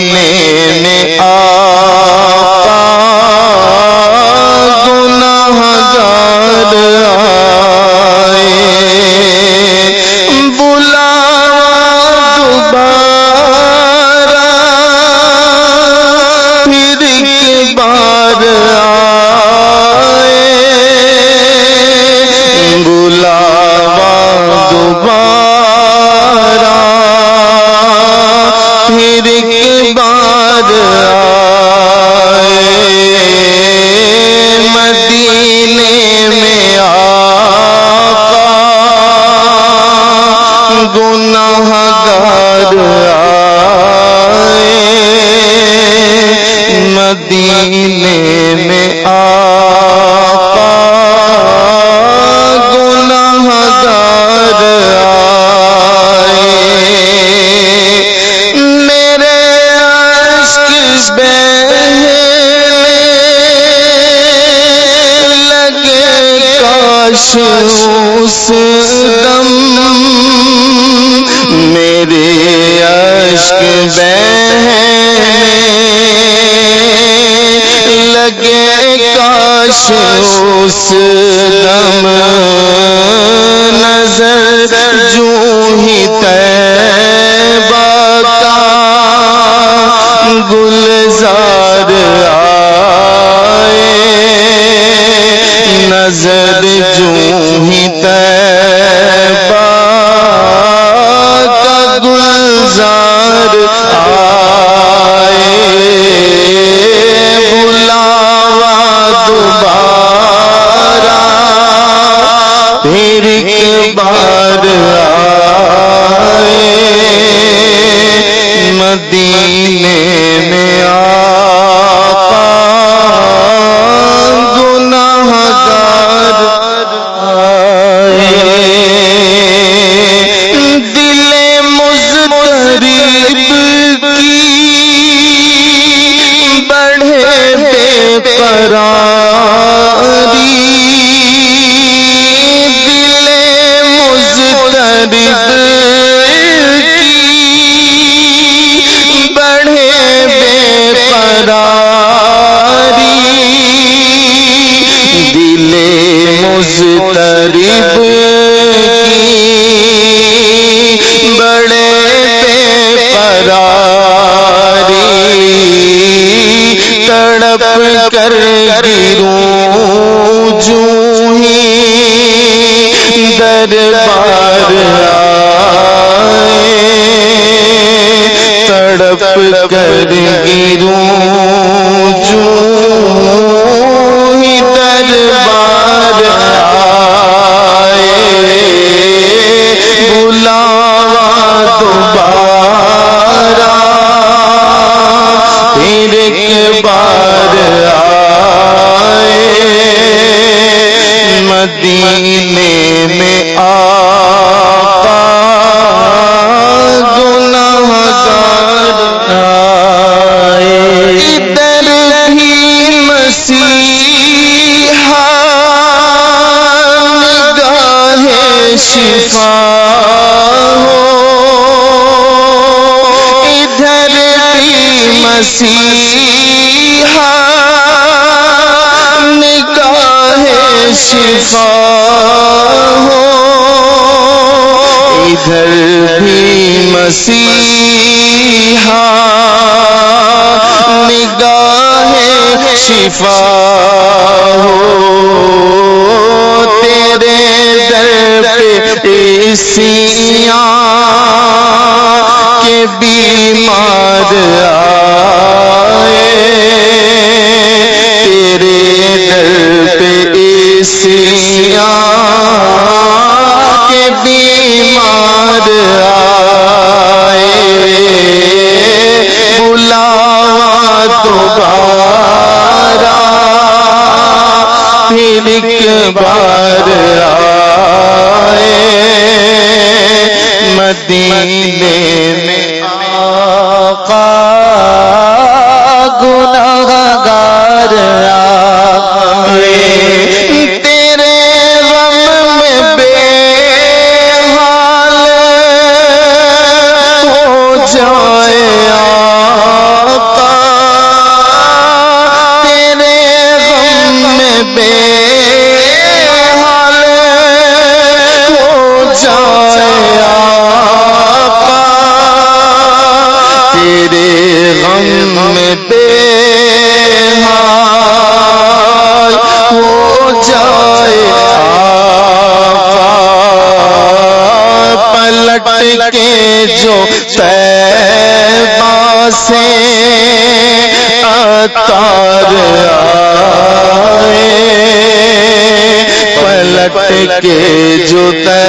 مدینے میں آ اس دم میرے عشق بہنے لگے کاش اس دم نظر جو ہی تیبہ مدینے میں آقا گناہ گار آئے۔ دل مضطرب کی بڑھے بے قراری۔ دل مضطرب دربار آئے تڑپ کر گروں مسیحا، نگاہ شفا ہو۔ ادھر بھی مسیحا، نگاہ شفا ہو۔ تیرے در پہ سیاں کے بیمار مدینے میں آقا گناہ گار آئے۔ تیرے غم میں بے حال ہو جائے آقا۔ تیرے غم میں بے تار آئے پلٹ کے جو تے